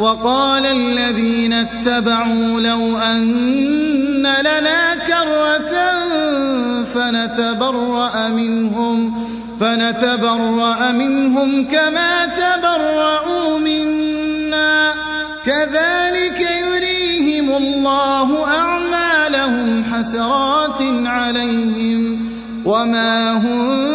وقال الذين اتبعوا لو أن لنا كرة فنتبرأ منهم فنتبرأ منهم كما تبرأوا منا. كذلك يريهم الله أعمالهم حسرات عليهم وما هم